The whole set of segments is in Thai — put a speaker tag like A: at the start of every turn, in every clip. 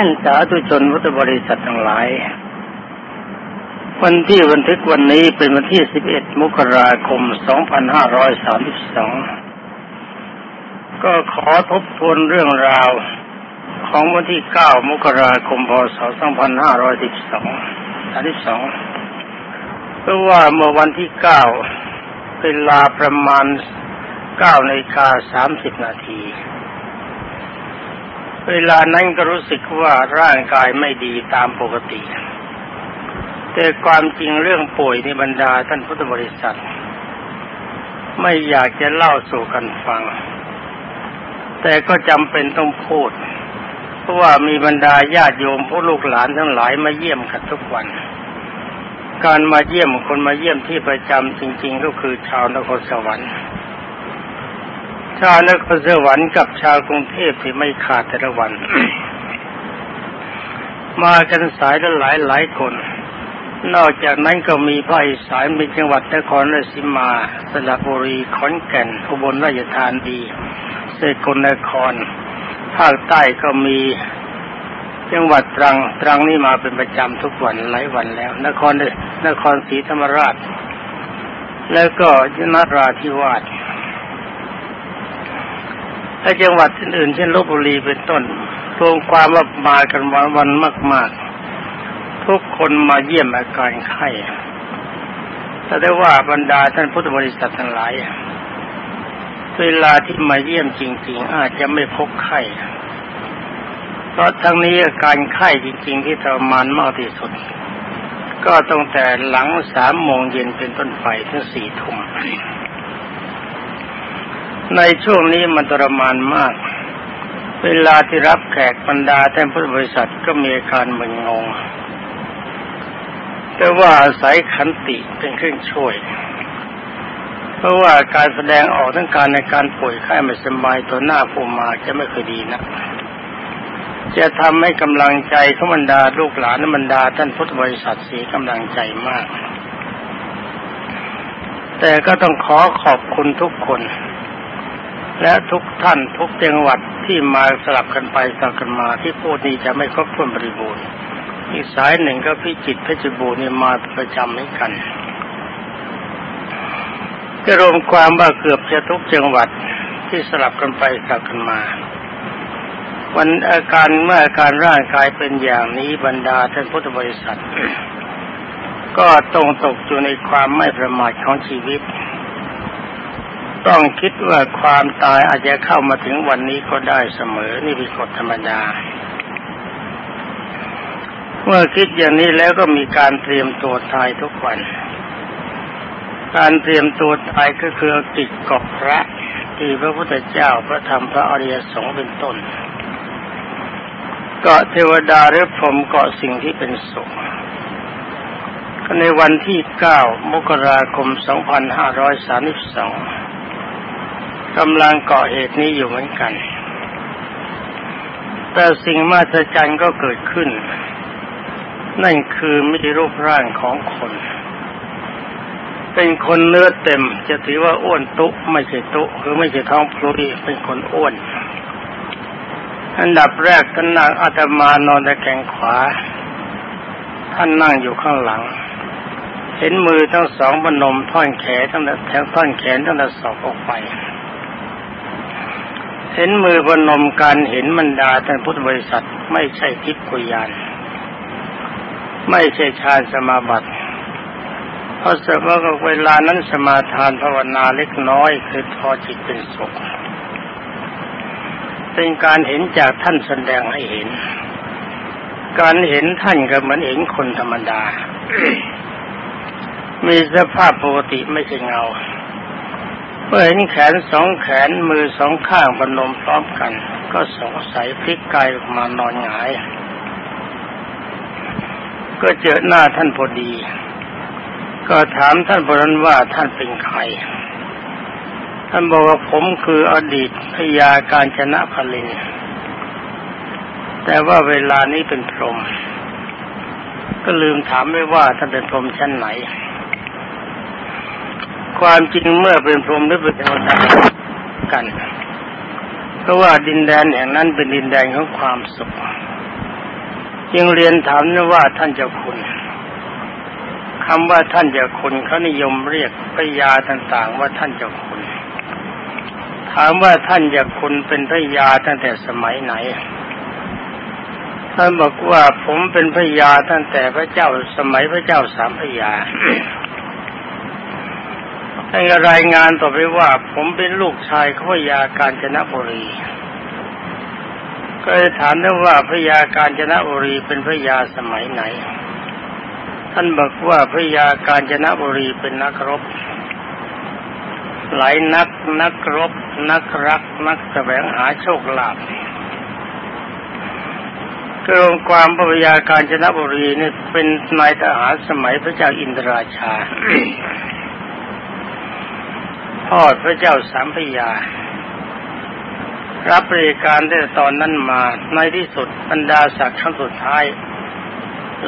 A: ท่านสาธุชนพุทธบริษัททั้งหลาย วันที่บันทึกวันนี้เป็นวันที่ 11 มกราคม 2532 ก็ขอทบทวนเรื่องราวของวันที่ 9 มกราคม พศ 2512 32 เพราะว่าเมื่อวันที่ 9เป็นลาประมาณ9นาฬิกา30 นาที เวลานั้นก็รู้สึกว่าร่างกายไม่ดีตามปกติ แต่ความจริงเรื่องป่วยในบรรดาท่านพุทธบริษัท ไม่อยากจะเล่าสู่กันฟัง แต่ก็จำเป็นต้องพูด เพราะว่ามีบรรดาญาติโยมผู้ลูกหลานทั้งหลายมาเยี่ยมกันทุกวัน การมาเยี่ยมคนมาเยี่ยมที่ประจำจริง ๆ ก็คือชาวนครสวรรค์ ชาวนครสวรรค์กับชาวกรุงเทพที่ไม่ขาดแต่ละวัน มากันสายละหลายหลายคน นอกจากนั้นก็มีภาคอีสานมีจังหวัดนครราชสีมา สระบุรีขอนแก่นอุบลราชธานีสกลนคร ภาคใต้ก็มีจังหวัดตรัง ตรังนี่มาเป็นประจำทุกวันหลายวันแล้ว นครนครศรีธรรมราช แล้วก็นราธิวาส และจังหวัดอื่นๆเช่นลบบุรีเป็นต้นรวมความว่ามากันวันวันมาก ๆ ทุกคนมาเยี่ยมอาการไข้แต่ได้ว่าบรรดาท่านพุทธบริษัททั้งหลายเวลาที่มาเยี่ยมจริง ๆ อาจจะไม่พบไข้เพราะทั้งนี้อาการไข้จริง ๆ ที่ทรมานมากที่สุด ก็ตั้งแต่หลังสามโมงเย็นเป็นต้นไปถึงสี่ทุ่ม ในช่วงนี้มันทรมานมาก เวลาที่รับแขกบรรดาแทนพุทธบริษัทก็มีอาการมึนงง แต่ว่าอาศัยขันติเป็นเครื่องช่วย เพราะว่าการแสดงออกทั้งการในการป่วยไข้ไม่สบายตัวหน้าผู้มาจะไม่เคยดีนะจะทำให้กำลังใจของบรรดาลูกหลานบรรดาท่านพุทธบริษัทเสียกำลังใจมาก แต่ก็ต้องขอขอบคุณทุกคน และทุกท่านทุกจังหวัดที่มาสลับกันไปสลับกันมาที่พูดนี้จะไม่ครบถ้วนบริบูรณ์อีกสายหนึ่งก็พิจิตเพชรบูรณ์นี่มาประจำเหมือนกันก็รวมความว่าเกือบจะทุกจังหวัดที่สลับกันไปสลับกันมา วันอาการเมื่ออาการร่างกายเป็นอย่างนี้บรรดาท่านพุทธบริษัท ก็ต้องตกอยู่ในความไม่ประมาทของชีวิต ต้องคิดว่าความตายอาจจะเข้ามาถึงวันนี้ก็ได้เสมอ นี่เป็นกฎธรรมดา เมื่อคิดอย่างนี้แล้วก็มีการเตรียมตัวตายทุกวัน การเตรียมตัวตายก็คือติดกอบพระที่พระพุทธเจ้าพระธรรมพระอริยสงฆ์เป็นต้น เกาะเทวดาหรือพรหมเกาะสิ่งที่เป็นสุขในวันที่ 9 มกราคม 2532 กำลังเกาะเหตุนี้อยู่เหมือนกัน แต่สิ่งมาสจันก็เกิดขึ้น นั่นคือไม่ใช่รูปร่างของคน เป็นคนเนื้อเต็ม จะถือว่าอ้วนตุไม่ใช่ตุคือไม่ใช่ท้องพลุยเป็นคนอ้วน อันดับแรกท่านนางอาตมานอนตะแคงขวา ท่านนั่งอยู่ข้างหลังเห็นมือทั้งสองบนมท่อนแขนตั้งแต่แถวท่อนแขนตั้งแต่ศอกออกไป เห็นมือบนมการเห็นบรรดาท่านพุทธบริษัท ไม่ใช่ทิพกุยานไม่ใช่ฌานสมาบัติเพราะสมว่าเวลานั้นสมาทานภาวนาเล็กน้อยคือพอจิตเป็นสุขเป็นการเห็นจากท่านแสดงให้เห็น การเห็นท่านก็เหมือนเห็นคนธรรมดา มีสภาพปกติไม่ใช่เงา เมื่อเห็นแขนสองแขนมือสองข้างบนมพร้อมกัน ก็สงสัยพลิกกายออกมานอนหงาย ก็เจอหน้าท่านพอดี ก็ถามท่านพนั้นว่าท่านเป็นใคร ท่านบอกว่าผมคืออดีตพยาการชนะพลินแต่ว่าเวลานี้เป็นพรหมก็ลืมถามไม่ว่าท่านเป็นพรหมชั้นไหน ความจริงเมื่อเป็นพรหมหรือเป็นเทวดากัน เพราะว่าดินแดนแห่งนั้นเป็นดินแดนของความสุขจึงเรียนถามว่าท่านเจ้าคุณคำว่าท่านเจ้าคุณเขานิยมเรียกพระยาต่างๆ ว่าท่านเจ้าคุณ ถามว่าท่านเจ้าคุณเป็นพระยาตั้งแต่สมัยไหน ท่านบอกว่าผมเป็นพระยาตั้งแต่พระเจ้าสมัยพระเจ้าสามพระยา ท่านรายงานต่อไปว่า ผมเป็นลูกชายของพระยาการจนบุรี ก็เลยถามได้ว่าพระยาการจนบุรีเป็นพระยาสมัยไหน ท่านบอกว่าพระยาการจนบุรีเป็นนักรบ หลายนักนักรบ นักรัก นักแสวงหาโชคลาภกรมความพระยาการจนบุรีนี่เป็นนายทหารสมัยพระเจ้าอินทราชา พ่อพระเจ้าสามพยา รับบริการได้ตอนนั้นมาในที่สุดบรรดาศักดิ์ขั้นสุดท้าย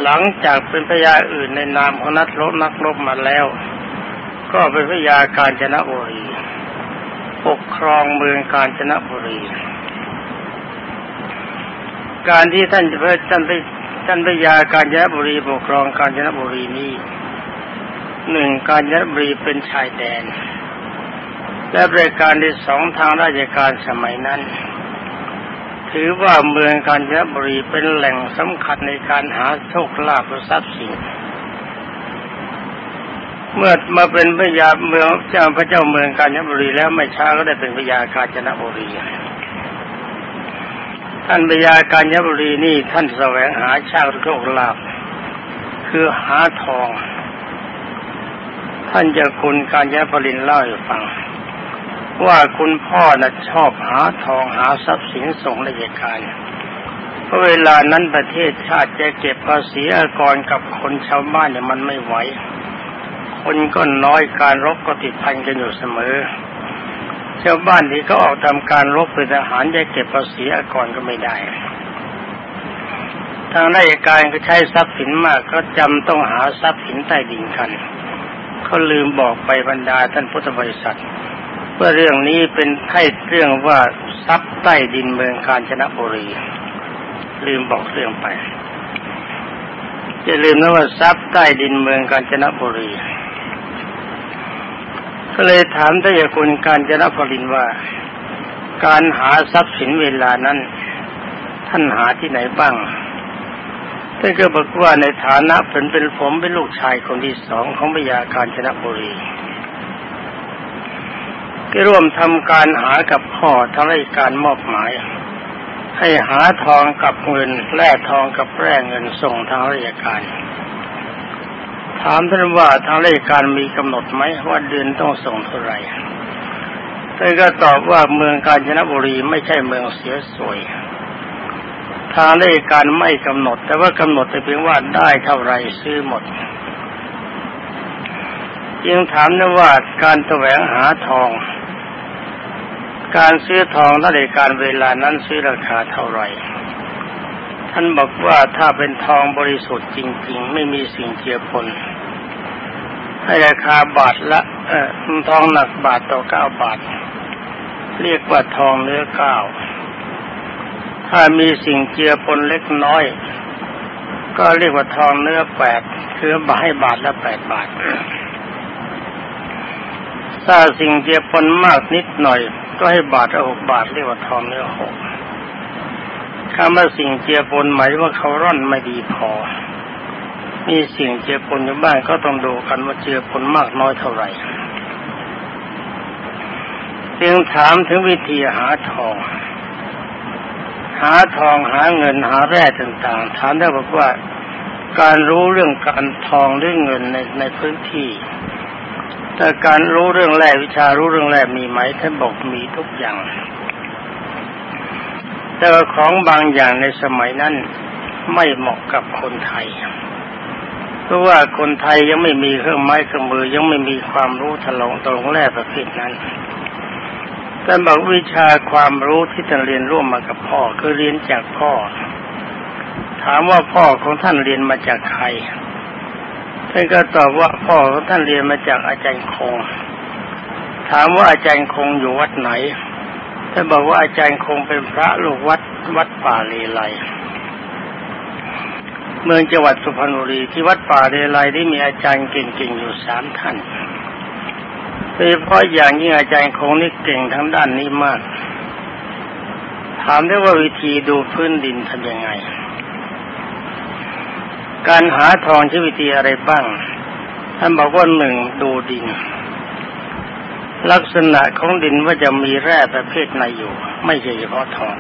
A: หลังจากเป็นพญาอื่นในนามของนักรบนักรบมาแล้ว ก็เป็นพญาการจนบุรีปกครองเมืองการจนบุรี การที่ท่านเพื่อท่านไปท่านพญาการจนบุรีปกครองการจนบุรีนี้หนึ่งการจนบุรีเป็นชายแดน และบริการที่สองทางราชการสมัยนั้น ถือว่าเมืองกาญจนบุรีเป็นแหล่งสำคัญในการหาโชคลาภทรัพย์สินเมื่อมาเป็นพระยาเมืองเจ้าพระเจ้าเมืองกาญจนบุรีแล้วไม่ช้าก็ได้เป็นพระยากาญจนบุรีท่านพระยากาญจนบุรีนี่ท่านแสวงหาชาติโชคลาภคือหาทอง ท่านจะคุณการยะปรินเล่าให้ฟัง ว่าคุณพ่อน่ะชอบหาทองหาทรัพย์สินส่งราชการเพราะเวลานั้นประเทศชาติจะเก็บภาษีอากรกับคนชาวบ้านเนี่ยมันไม่ไหว คนก็น้อยการรบก็ติดพันกันอยู่เสมอ ชาวบ้านที่เขาออกทำการรบเป็นทหารจะเก็บภาษีอากรก็ไม่ได้ ทางราชการก็ใช้ทรัพย์สินมากก็จำต้องหาทรัพย์สินใต้ดินกันเขาลืมบอกไปบรรดาท่านพุทธบริษัท ว่าเรื่องนี้เป็นให้เรื่องว่าทรัพย์ใต้ดินเมืองกาญจนบุรี ลืมบอกเรื่องไปจะลืมนะว่าทรัพย์ใต้ดินเมืองกาญจนบุรี ก็เลยถามทายคุณกาญจนบุรีว่า การหาทรัพย์สินเวลานั้น ท่านหาที่ไหนบ้างท่านก็บอกว่าในฐานะเป็นเป็นผมเป็นลูกชายคนที่สองของพญาการชนบุรี ที่ร่วมทำการหากับพ่อทำให้การมอบหมาย ให้หาทองกับเงินแร่ทองกับแร่เงินส่งทางราชการ ถามท่านว่าทางราชการมีกำหนดไหมว่าเดือนต้องส่งเท่าไหร่ท่านก็ตอบว่าเมืองกาญจนบุรีไม่ใช่เมืองเสียสวย ทางราชการไม่กำหนด แต่ว่ากำหนดแต่เพียงว่าได้เท่าไรซื้อหมดจึงถามนะว่าการแสวงหาทอง การซื้อทองถ้าในการเวลานั้นซื้อราคาเท่าไหร่ ท่านบอกว่าถ้าเป็นทองบริสุทธิ์จริง ๆ ไม่มีสิ่งเจือปนให้ราคาบาทละเออทองหนักบาทต่อเก้าบาท เรียกว่าทองเนื้อเก้าถ้ามีสิ่งเจือปนเล็กน้อย ก็เรียกว่าทองเนื้อแปดคือให้บาทละแปดบาทถ้าสิ่งเจือปนมากนิดหน่อย ก็ให้บาทละหกบาทเรียกว่าทองเนื้อหกคำว่าสิ่งเจียปนหมายว่าเขาร่อนไม่ดีพอ มีสิ่งเจียปนอยู่บ้างก็ต้องดูกันว่าเจียปนมากน้อยเท่าไหร่จึงถามถึงวิธีหาทอง หาทองหาเงินหาแร่ต่างๆ ถามได้บอกว่าการรู้เรื่องการทองเรื่องเงินในในพื้นที่ แต่การรู้เรื่องแร่วิชารู้เรื่องแร่มีไหมท่านบอกมีทุกอย่าง แต่ของบางอย่างในสมัยนั้นไม่เหมาะกับคนไทย เพราะว่าคนไทยยังไม่มีเครื่องไม้เครื่องมือยังไม่มีความรู้ถลองตรงแร่ประเภทนั้นแต่บอกวิชาความรู้ที่ท่านเรียนร่วมมากับพ่อคือเรียนจากพ่อ ถามว่าพ่อของท่านเรียนมาจากใคร ท่านก็ตอบว่าพ่อของท่านเรียนมาจากอาจารย์คง ถามว่าอาจารย์คงอยู่วัดไหนท่านบอกว่าอาจารย์คงเป็นพระลูกวัดวัดป่าเลไลเมืองจังหวัดสุพรรณบุรีที่วัดป่าเรไลที่มีอาจารย์เก่งๆอยู่สามท่านโดยเฉพาะอย่างยิ่งอาจารย์คงนี่เก่งทั้งด้านนี้มาก ถามได้ว่าวิธีดูพื้นดินทำยังไง การหาทองใช้วิธีอะไรบ้าง ท่านบอกว่าหนึ่งดูดิน ลักษณะของดินว่าจะมีแร่ประเภทไหนอยู่ ไม่ใช่เฉพาะทอง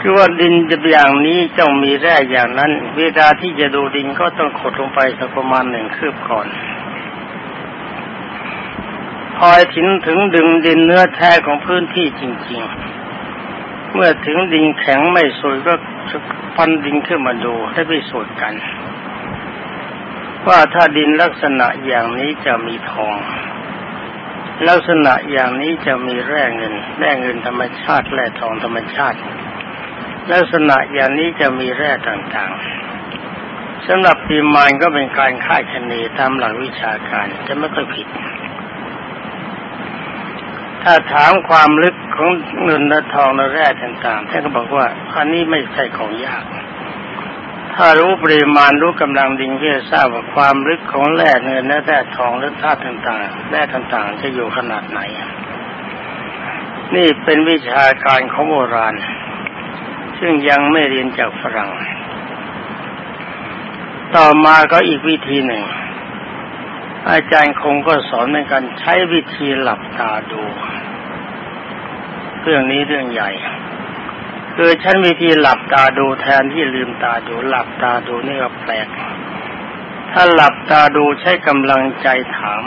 A: คือว่าดินจะอย่างนี้จ้องมีแร่อย่างนั้น เวลาที่จะดูดินก็ต้องขดลงไปสักประมาณหนึ่งคืบก่อนพอยถึงถึงดึงดินเนื้อแท้ของพื้นที่จริง ๆ เมื่อถึงดินแข็งไม่สวยก็ พันดินขึ้นมาดูให้ไปสูตรกัน ว่าถ้าดินลักษณะอย่างนี้จะมีทอง ลักษณะอย่างนี้จะมีแร่เงิน แร่เงินธรรมชาติแร่ทองธรรมชาติ ลักษณะอย่างนี้จะมีแร่ต่างๆสำหรับปีมานก็เป็นการค่าดคะเนตามหลักวิชาการจะไม่ค่อยผิด ถ้าถามความลึก ของเงินและทองและแร่ต่างๆท่านก็บอกว่าอันนี้ไม่ใช่ของยาก ถ้ารู้ปริมาณรู้กำลังดินก็จะทราบว่าความลึกของแร่เงินและแร่ทองและธาตุต่างๆแร่ต่างๆ จะอยู่ขนาดไหน นี่เป็นวิชาการของโบราณ ซึ่งยังไม่เรียนจากฝรั่ง ต่อมาก็อีกวิธีหนึ่งอาจารย์คงก็สอนในการใช้วิธีหลับตาดู เรื่องนี้เรื่องใหญ่ คือฉันวิธีหลับตาดูแทนที่ลืมตาดูหลับตาดูนี่ก็แปลก ถ้าหลับตาดูใช้กำลังใจถาม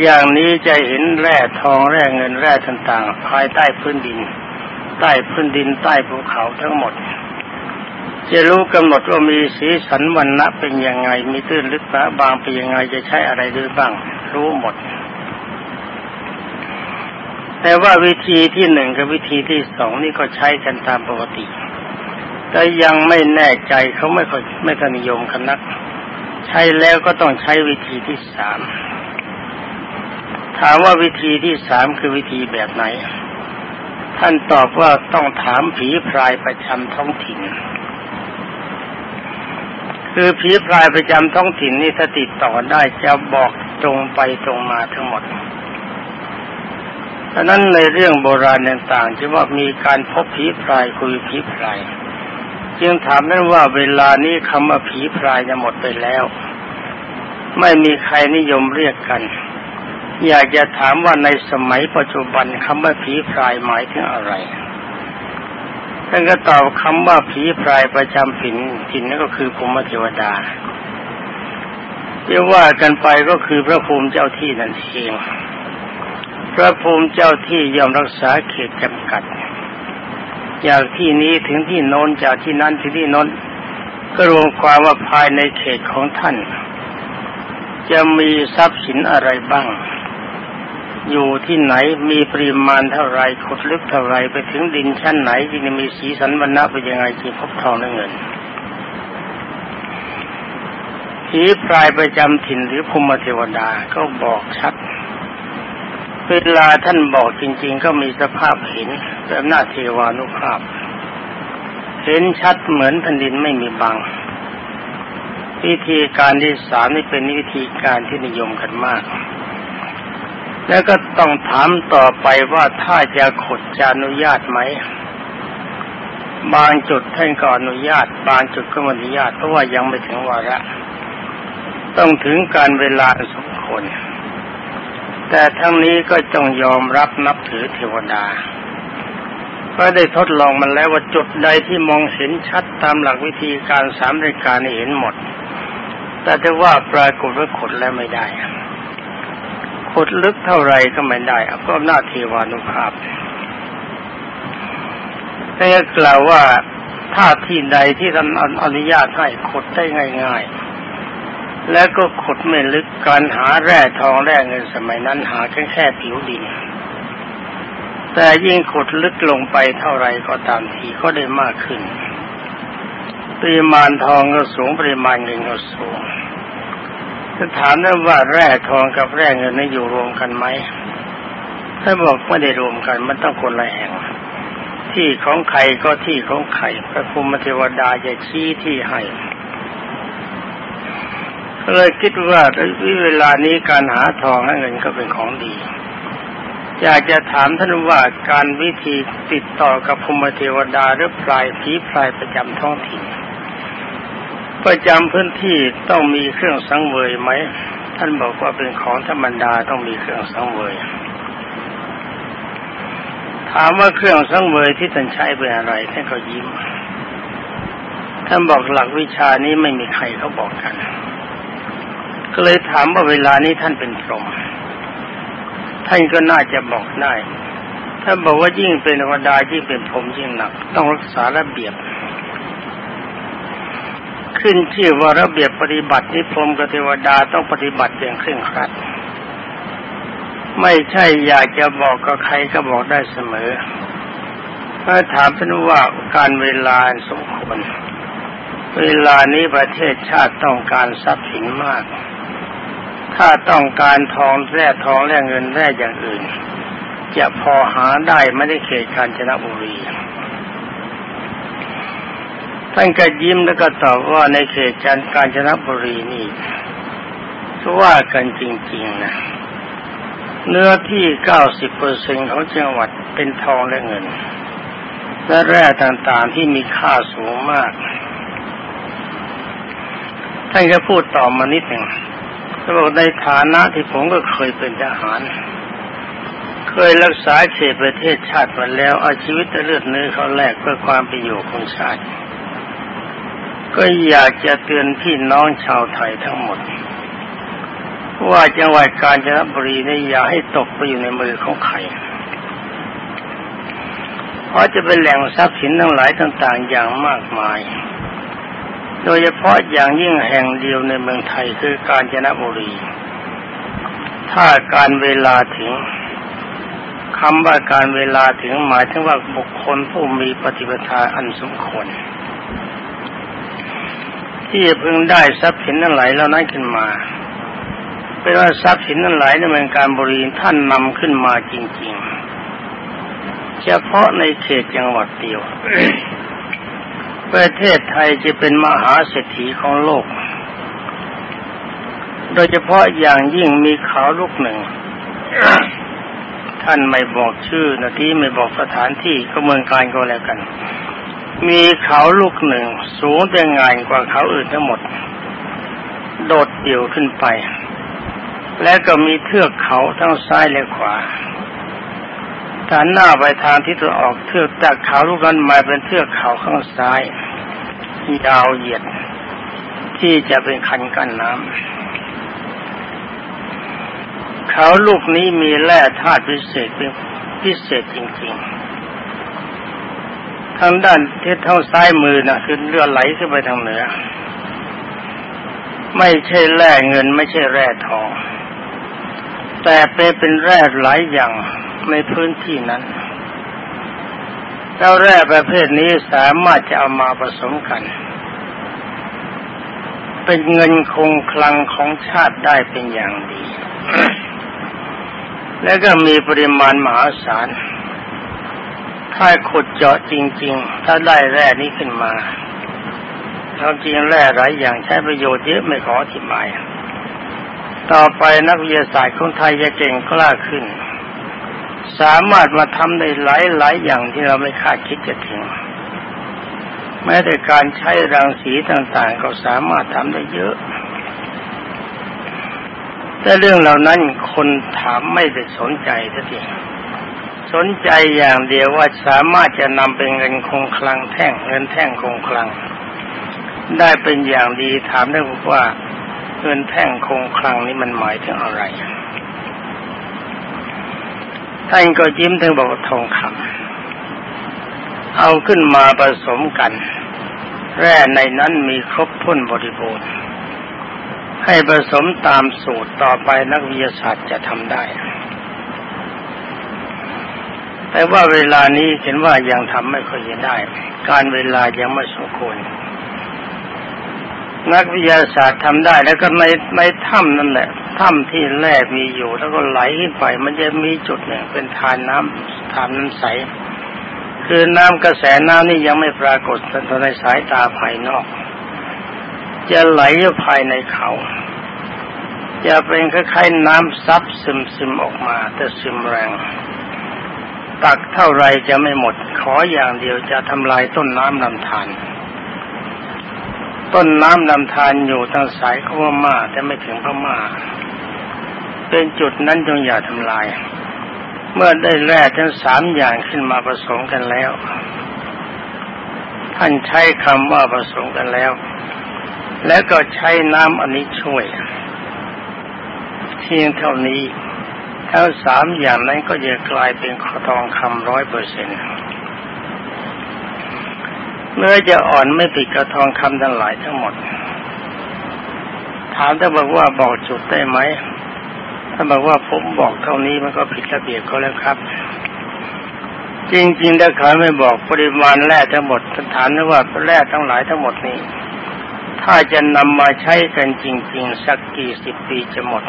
A: อย่างนี้จะเห็นแร่ทองแร่เงินแร่ต่างๆ ภายใต้พื้นดิน ใต้พื้นดินใต้ภูเขาทั้งหมดจะรู้กำหนดว่ามีสีสันวันณะเป็นยังไง มีตื้นลึกหนาบางเป็นยังไงจะใช้อะไรด้วยบ้าง รู้หมด แต่ว่าวิธีที่หนึ่งกับวิธีที่สองนี่ก็ใช้กันตามปกติ แต่ยังไม่แน่ใจเขาไม่ค่อยไม่คนิยมกันนัก ใช้แล้วก็ต้องใช้วิธีที่สามถามว่าวิธีที่สามคือวิธีแบบไหน ท่านตอบว่าต้องถามผีพรายประจำท้องถิ่น คือผีพรายประจำท้องถิ่นนี่ถ้าติดต่อได้จะบอกตรงไปตรงมาทั้งหมด ดังนั้นในเรื่องโบราณต่างๆที่ว่ามีการพบผีพรายคุยผีพรายจึงถามนั้นว่าเวลานี้คำว่าผีพรายจะหมดไปแล้ว ไม่มีใครนิยมเรียกกัน อยากจะถามว่าในสมัยปัจจุบันคำว่าผีพรายหมายถึงอะไรท่านก็ตอบคำว่าผีพรายประจำถิ่นถิ่นนั่นก็คือภูมิเทวดาเรียกว่ากันไปก็คือพระภูมิเจ้าที่นั่นเอง พระภูมิเจ้าที่ยอมรักษาเขตจำกัดจากที่นี้ถึงที่โน้นจากที่นั้นถึงที่โน้นก็รวมความว่าภายในเขตของท่าน จะมีทรัพย์สินอะไรบ้าง อยู่ที่ไหนมีปริมาณเท่าไรขุดลึกเท่าไรไปถึงดินชั้นไหนจึงมีสีสันวรรณะเป็นยังไงจึงพบทองและเงินผีพรายประจำถิ่นหรือภูมิเทวดาก็บอกชัด เวลาท่านบอกจริง ๆ ก็มีสภาพเห็นแบบหน้าเทวานุภาพ เห็นชัดเหมือนแผ่นดินไม่มีบัง วิธีการที่สามนี่เป็นวิธีการที่นิยมกันมาก แล้วก็ต้องถามต่อไปว่าถ้าจะขุดจะอนุญาตไหมบางจุดท่านก็อนุญาต บางจุดก็ไม่อนุญาตเพราะว่ายังไม่ถึงวาระต้องถึงการเวลาสมควร แต่ทั้งนี้ก็ต้องยอมรับนับถือเทวดา ก็ได้ทดลองมันแล้วว่าจุดใดที่มองเห็นชัดตามหลักวิธีการสามรายการเห็นหมด แต่จะว่าปรากฏว่าขุดแล้วไม่ได้ขุดลึกเท่าไรก็ไม่ได้เพราะหน้าเทวานุภาพแต่กล่าวว่าถ้าที่ใดที่ท่านอนุญาตให้ขุดได้ง่าย ๆ แล้วก็ขุดไม่ลึกการหาแร่ทองแร่เงินสมัยนั้นหาแค่แค่ผิวดิน แต่ยิ่งขุดลึกลงไปเท่าไรก็ตามทีก็ได้มากขึ้น ปริมาณทองก็สูงปริมาณเงินก็สูงจะถามได้ว่าแร่ทองกับแร่เงินนี่อยู่รวมกันไหม ถ้าบอกไม่ได้รวมกันมันต้องคนละแห่ง ที่ของใครก็ที่ของใครพระภูมิเทวดาจะชี้ที่ให้ เลยคิดว่าเวลานี้การหาทองและเงินก็เป็นของดี อยากจะถามท่านว่าการวิธีติดต่อกับภูมิเทวดาหรือพลายผีพลายประจำท้องถิ่นประจำพื้นที่ต้องมีเครื่องสังเวยไหม ท่านบอกว่าเป็นของธรรมดาต้องมีเครื่องสังเวย ถามว่าเครื่องสังเวยที่ท่านใช้เป็นอะไรท่านก็ยิ้ม ท่านบอกหลักวิชานี้ไม่มีใครเขาบอกกัน ก็เลยถามว่าเวลานี้ท่านเป็นพรหมท่านก็น่าจะบอกได้ท่านบอกว่ายิ่งเป็นธรรมดายิ่งเป็นพรหมยิ่งหนัก ต้องรักษาระเบียบ ขึ้นชื่อว่าระเบียบปฏิบัตินิพพมกับเทวดาต้องปฏิบัติอย่างเคร่งครัด ไม่ใช่อยากจะบอกกับใครก็บอกได้เสมอถ้าถามท่านว่าการเวลาสมควรเวลานี้ประเทศชาติต้องการทรัพย์สินมาก ถ้าต้องการทองแร่ทองแร่เงินแร่อย่างอื่น จะพอหาได้ไม่ได้เขตกาญจนบุรีท่านก็ยิ้มแล้วก็ตอบว่าในเขตจันกาญจนบุรีนี่ว่ากันจริงๆนะเนื้อที่เก้าสิบเปอร์เซ็นของจังหวัดเป็นทองและเงิน และแร่ต่างๆที่มีค่าสูงมาก ท่านก็พูดต่อมานิดหนึ่ง เขาบอกในฐานะที่ผมก็เคยเป็นทหาร เคยรักษาเขตประเทศชาติมาแล้วเอาชีวิตเลือดเนื้อเขาแลกเพื่อความประโยชน์ของชาติ ก็อยากจะเตือนพี่น้องชาวไทยทั้งหมด ว่าจังหวัดกาญจนบุรีนี่อย่าให้ตกไปอยู่ในมือของใครเพราะจะเป็นแหล่งทรัพย์สินทั้งหลายต่าง ๆ อย่างมากมาย โดยเฉพาะอย่างยิ่งแห่งเดียวในเมืองไทยคือกาญจนบุรี ถ้าการเวลาถึงคำว่าการเวลาถึงหมายถึงว่าบุคคลผู้มีปฏิปทาอันสมควรที่จะพึงได้ทรัพย์สินนั้นไหลแล้วนั้นขึ้นมาเป็นว่าทรัพย์สินนั้นไหลในเมืองการบุริท่านนำขึ้นมาจริง ๆ เฉพาะในเขตจังหวัดเดียว ประเทศไทยจะเป็นมหาเศรษฐีของโลก โดยเฉพาะอย่างยิ่งมีเขาลูกหนึ่ง ท่านไม่บอกชื่อนะที่ไม่บอกสถานที่ก็เมืองการก็แล้วกัน มีเขาลูกหนึ่ง สูงแต่งานกว่าเขาอื่นทั้งหมด โดดเดี่ยวขึ้นไป และก็มีเทือกเขาทั้งซ้ายและขวาถ้าหน้าไปทางที่ตะออกเทือกจากเขาลูกนั้นมาเป็นเทือกเขาข้างซ้าย ยาวเหยียด ที่จะเป็นคันกั้นน้ำเขาลูกนี้มีแร่ธาตุพิเศษเป็นพิเศษจริงๆ ทางด้านทิศทางซ้ายมือนะคือเลือดไหลขึ้นไปทางเหนือ ไม่ใช่แร่เงินไม่ใช่แร่ทอง แต่เป็นเป็นแร่หลายอย่างในพื้นที่นั้น แล้วแร่ประเภทนี้สามารถจะเอามาผสมกัน เป็นเงินคงคลังของชาติได้เป็นอย่างดี และก็มีปริมาณมหาศาล ถ้าขุดเจาะจริง ๆ ถ้าได้แร่นี้ขึ้นมาเราจริงแร่หลายอย่างใช้ประโยชน์เยอะไม่ขออธิบาย ต่อไปนักวิทยาศาสตร์ของไทยจะเก่งกล้าขึ้น สามารถมาทำได้หลายหลายอย่างที่เราไม่คาดคิดจะถึง แม้แต่การใช้รังสีต่างๆ ก็สามารถทำได้เยอะ แต่เรื่องเหล่านั้นคนถามไม่ได้สนใจสักทีสนใจอย่างเดียวว่าสามารถจะนำเป็นเงินคงคลังแท่งเงินแท่งคงคลัง ได้เป็นอย่างดีถามได้ว่าเงินแท่งคงคลังนี้มันหมายถึงอะไร ท่านก็ยิ้มถึงบอกทองคำเอาขึ้นมาผสมกัน แร่ในนั้นมีครบถ้นบริบูรณ์ให้ผสมตามสูตรต่อไปนักวิทยาศาสตร์จะทำได้ แต่ว่าเวลานี้เห็นว่ายังทำไม่ค่อยได้ การเวลายังไม่สมควรนักวิทยาศาสตร์ทำได้แล้วก็ในในถ้ำนั่นแหละ ถ้ำที่แร่มีอยู่ แล้วก็ไหลขึ้นไป มันจะมีจุดหนึ่งเป็นทานน้ำทานน้ำใส คือน้ำกระแสน้ำนี่ยังไม่ปรากฏในสายตาภายนอก จะไหลอยู่ภายในเขา จะเป็นคล้ายๆน้ำซับซึมซึมออกมา แต่ซึมแรง ตักเท่าไรจะไม่หมด ขออย่างเดียวจะทำลายต้นน้ำลำธารต้นน้ำลำธารอยู่ทางสายขพม่าแต่ไม่ถึงพม่า เป็นจุดนั้นจงอย่าทำลาย เมื่อได้แร่ทั้งสามอย่างขึ้นมาผสมกันแล้ว ท่านใช้คำว่าผสมกันแล้ว แล้วก็ใช้น้ำอันนี้ช่วยเพียงเท่านี้ทั้งสามอย่างนั้นก็จะกลายเป็นขอทองคำร้อยเปอร์เซ็นต์เนื้อจะอ่อนไม่ติดกระทองคำทั้งหลายทั้งหมด ถามถ้าบอกว่าบอกจุดได้ไหม ถ้าบอกว่าผมบอกเท่านี้มันก็ผิดระเบียบเขาแล้วครับ จริงๆถ้าเขาไม่บอกปริมาณแร่ทั้งหมดถามว่าแร่ทั้งหลายทั้งหมดนี้ ถ้าจะนำมาใช้กันจริง ๆ สักกี่สิบปีจะหมด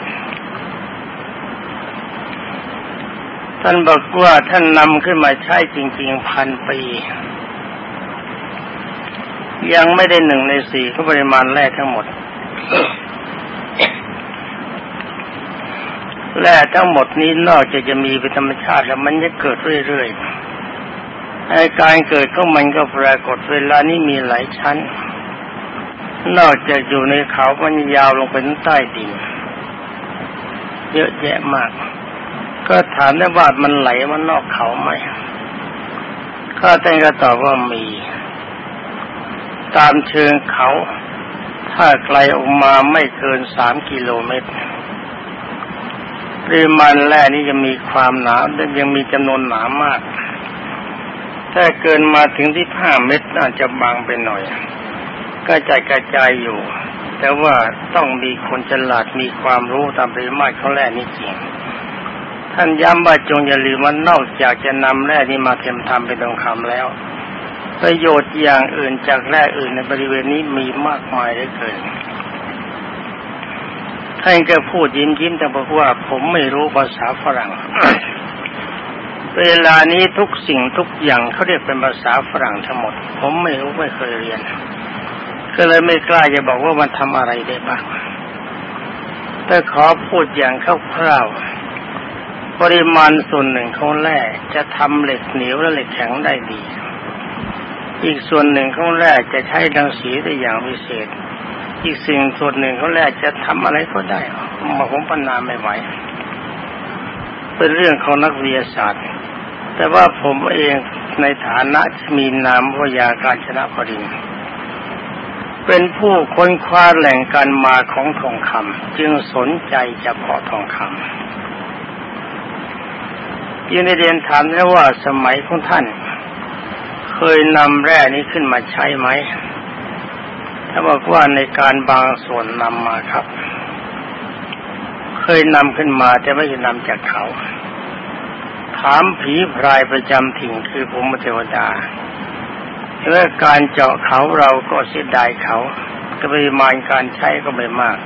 A: ท่านบอกว่าท่านนำขึ้นมาใช้จริง ๆ พันปียังไม่ได้หนึ่งในสี่ของปริมาณแร่ทั้งหมด แร่ทั้งหมดนี้นอกจากจะมีเป็นธรรมชาติแล้วมันจะเกิดเรื่อยๆไอ้การเกิดของมันก็ปรากฏเวลานี้มีหลายชั้น นอกจากอยู่ในเขามันยาวลงไปใต้ดิน เยอะแยะมาก ก็ถามได้ว่ามันไหลมันนอกเขาไหมก็แต่งก็ตอบว่ามี ตามเชิงเขา ถ้าไกลออกมาไม่เกินสามกิโลเมตร ปริมาณแร่นี้จะมีความหนาและยังมีจำนวนหนามาก ถ้าเกินมาถึงที่ห้าเมตรอาจจะบางไปหน่อย ก็จะกระจายอยู่ แต่ว่าต้องมีคนฉลาดมีความรู้ตามปริมาตรเขาแร่นี้จริงท่านย้ำว่าจงอย่าลืมว่านอกจากจะนำแร่นี้มาเทมทำเป็นทองคำแล้ว ประโยชน์อย่างอื่นจากแร่อื่นในบริเวณนี้มีมากมายเหลือเกิน ท่านก็พูดยิ้มยิ้มแต่บอกว่าผมไม่รู้ภาษาฝรั่ง เวลานี้ทุกสิ่งทุกอย่างเขาเรียกเป็นภาษาฝรั่งทั้งหมด ผมไม่รู้ไม่เคยเรียน ก็เลยไม่กล้าจะบอกว่ามันทำอะไรได้บ้างแต่ขอพูดอย่างคร่าวๆปริมาณส่วนหนึ่งของแร่จะทำเหล็กเหนียวและเหล็กแข็งได้ดี อีกส่วนหนึ่งของแร่จะใช้ดังสีได้อย่างพิเศษ อีกสิ่งส่วนหนึ่งเของแร่จะทำอะไรก็ได้มาผมปัญนาไม่ไหว เป็นเรื่องของนักวิทยาศาสตร์ แต่ว่าผมเองในฐานะมีนามวิยาการชนะพรินเป็นผู้ค้นคว้าแหล่งการมาของทองคำจึงสนใจเฉพาะทองคำยินดีเรียนถามได้ว่าสมัยของท่าน เคยนำแร่นี้ขึ้นมาใช้ไหม ถ้าบอกว่าในการบางส่วนนำมาครับ เคยนำขึ้นมาแต่ไม่ใช่นำจากเขา ถามผีพรายประจำถิ่นคือภูมิเทวดาเรื่องการเจาะเขาเราก็เสียดายเขา ก็ปริมาณการใช้ก็ไม่มาก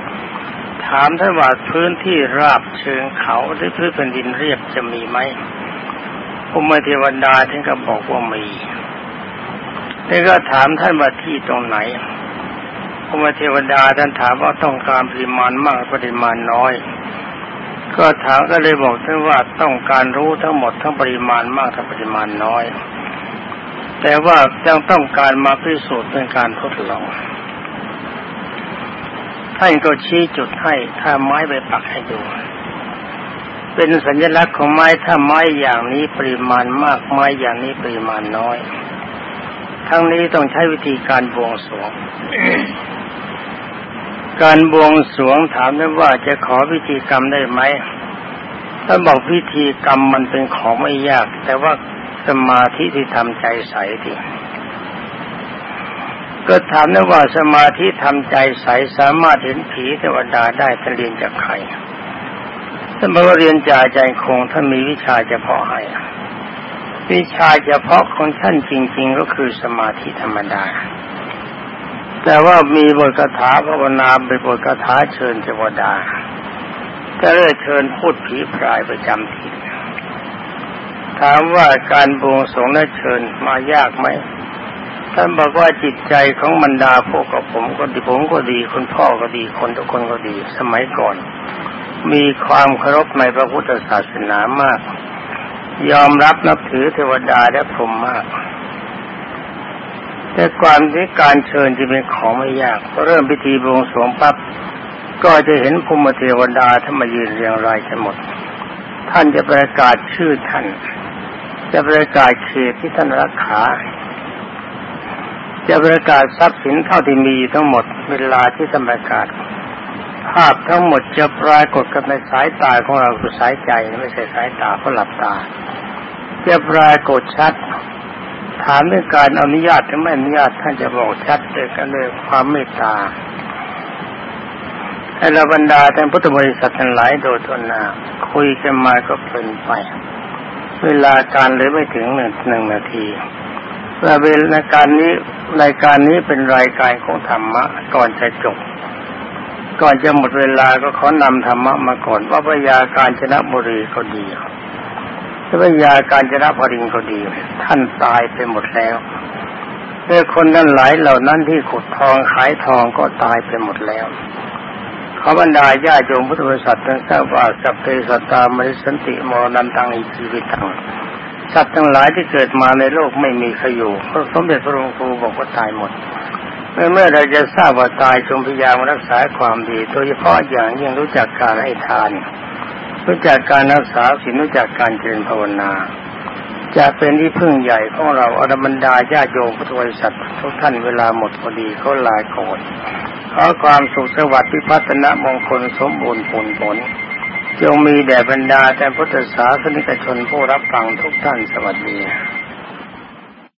A: ถามท่านว่าพื้นที่ราบเชิงเขาหรือพื้นแผ่นดินเรียบจะมีไหมภูมิเทวดาท่านก็บอกว่ามีแล้วก็ถามท่านว่าที่ตรงไหน พระเทวดาท่านถามว่าต้องการปริมาณมากปริมาณน้อย ก็ถามก็เลยบอกท่านว่าต้องการรู้ทั้งหมดทั้งปริมาณมากทั้งปริมาณน้อย แต่ว่ายังต้องการมาพิสูจน์เป็นการทดลองท่านก็ชี้จุดให้ถ้าไม้ไปปักให้ดู เป็นสัญลักษณ์ของไม้ถ้าไม้อย่างนี้ปริมาณมากไม้อย่างนี้ปริมาณน้อย ทั้งนี้ต้องใช้วิธีการบวงสรวง การบวงสรวงถามได้ว่าจะขอพิธีกรรมได้ไหมท่านบอกพิธีกรรมมันเป็นของไม่ยาก แต่ว่าสมาธิที่ทำใจใสทีก็ถามได้ว่าสมาธิทำใจใสสามารถเห็นผีเทวดาได้ท่านเรียนจากใครท่านบอกว่าเรียนจากใจคงท่ามีวิชาเฉพาะให้วิชาเฉพาะของท่านจริง ๆ ก็คือสมาธิธรรมดา แต่ว่ามีบทคาถาภาวนาเป็นบทคาถาเชิญเทวดาก็เลยเชิญพูดผีพรายประจำทิ่นถามว่าการบวงสรวงและเชิญมายากไหมท่านบอกว่าจิตใจของบรรดาพวกกับผมก็ดีผมก็ดีคุณพ่อก็ดีคนทุกคนก็ดี สมัยก่อน มีความเคารพในพระพุทธศาสนามาก ยอมรับนับถือเทวดาและพรหมมาก แต่ความที่การเชิญจะเป็นของไม่ยากพอเริ่มพิธีบวงสรวงปั๊บก็จะเห็นภูมิเทวดาท่านมายืนเรียงรายกันหมด ท่านจะประกาศชื่อท่าน จะประกาศเขตที่ท่านรักษาจะประกาศทรัพย์สินเท่าที่มีทั้งหมดเวลาที่ท่านประกาศ ภาพทั้งหมดจะปรากฏกับในสายตาของเราคือสายใจไม่ใช่สายตาเพราะหลับตา จะปรากฏชัด ถามด้วยการอนุญาตหรือไม่อนุญาตท่านจะบอกชัดด้วยกันด้วยความเมตตาให้เราบรรดาท่านพุทธบริษัททั้งหลายโดยทนนาคุยกันมาก็เพลินไป เวลาการเลยไม่ถึงหนึ่งหนึ่งนาทีและเวลาการนี้รายการนี้เป็นรายการของธรรมะก่อนจะจบ ก่อนจะหมดเวลาก็ขอนำธรรมะมาก่อนว่าพยาการชนะบุรีก็ดี พระยาการชนะพริงก็ดี ท่านตายไปหมดแล้วเมื่อคนนั้นหลายเหล่านั้นที่ขุดทองขายทองก็ตายไปหมดแล้วขอบรรดาญาโยมพุทธบริษัททั้งทราบว่าสัพเพสัตตามริสันติมรณันตังอิชีวิตังสัตว์ทั้งหลายที่เกิดมาในโลกไม่มีใครอยู่พระสมเด็จพระองค์ครูบอกว่าตายหมดเมื่อเมื่อเราจะทราบว่าตายจงพยายามรักษาความดี โดยเฉพาะอย่างยิ่งรู้จักการให้ทาน รู้จักการรักษาศีลรู้จักการเจริญภาวนา จะเป็นที่พึ่งใหญ่ของเราอรบรรดาญาโยมพุทธบริษัททุกท่านเวลาหมดพอดีเขาลาโกรธขอความสุขสวัสดิ์พิพัฒนมงคลสมบูรณ์ผลผล จงมีแด่บรรดาแต่พุทธศาสนิกชนผู้รับฟังทุกท่านสวัสดี